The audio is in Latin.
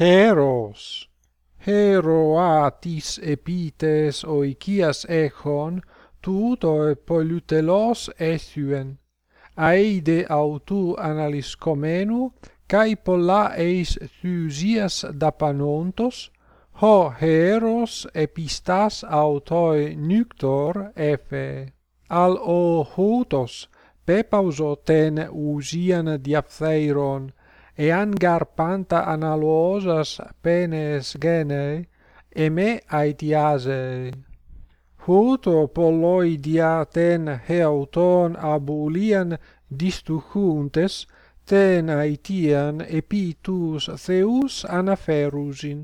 heros heroatis epites oikias echon tuto e polytelos ethuen. Aide autu analiscomenu kai polla eis thusias dapanontos ho heros epistas autoi nuctor efe. Al o hutos pepauso ten usian diaptheiron e angar panta analoosas penes gene e me aetiase huto polloidia ten heauton abulian distuchuntes ten aetian epitus theus anaferusin.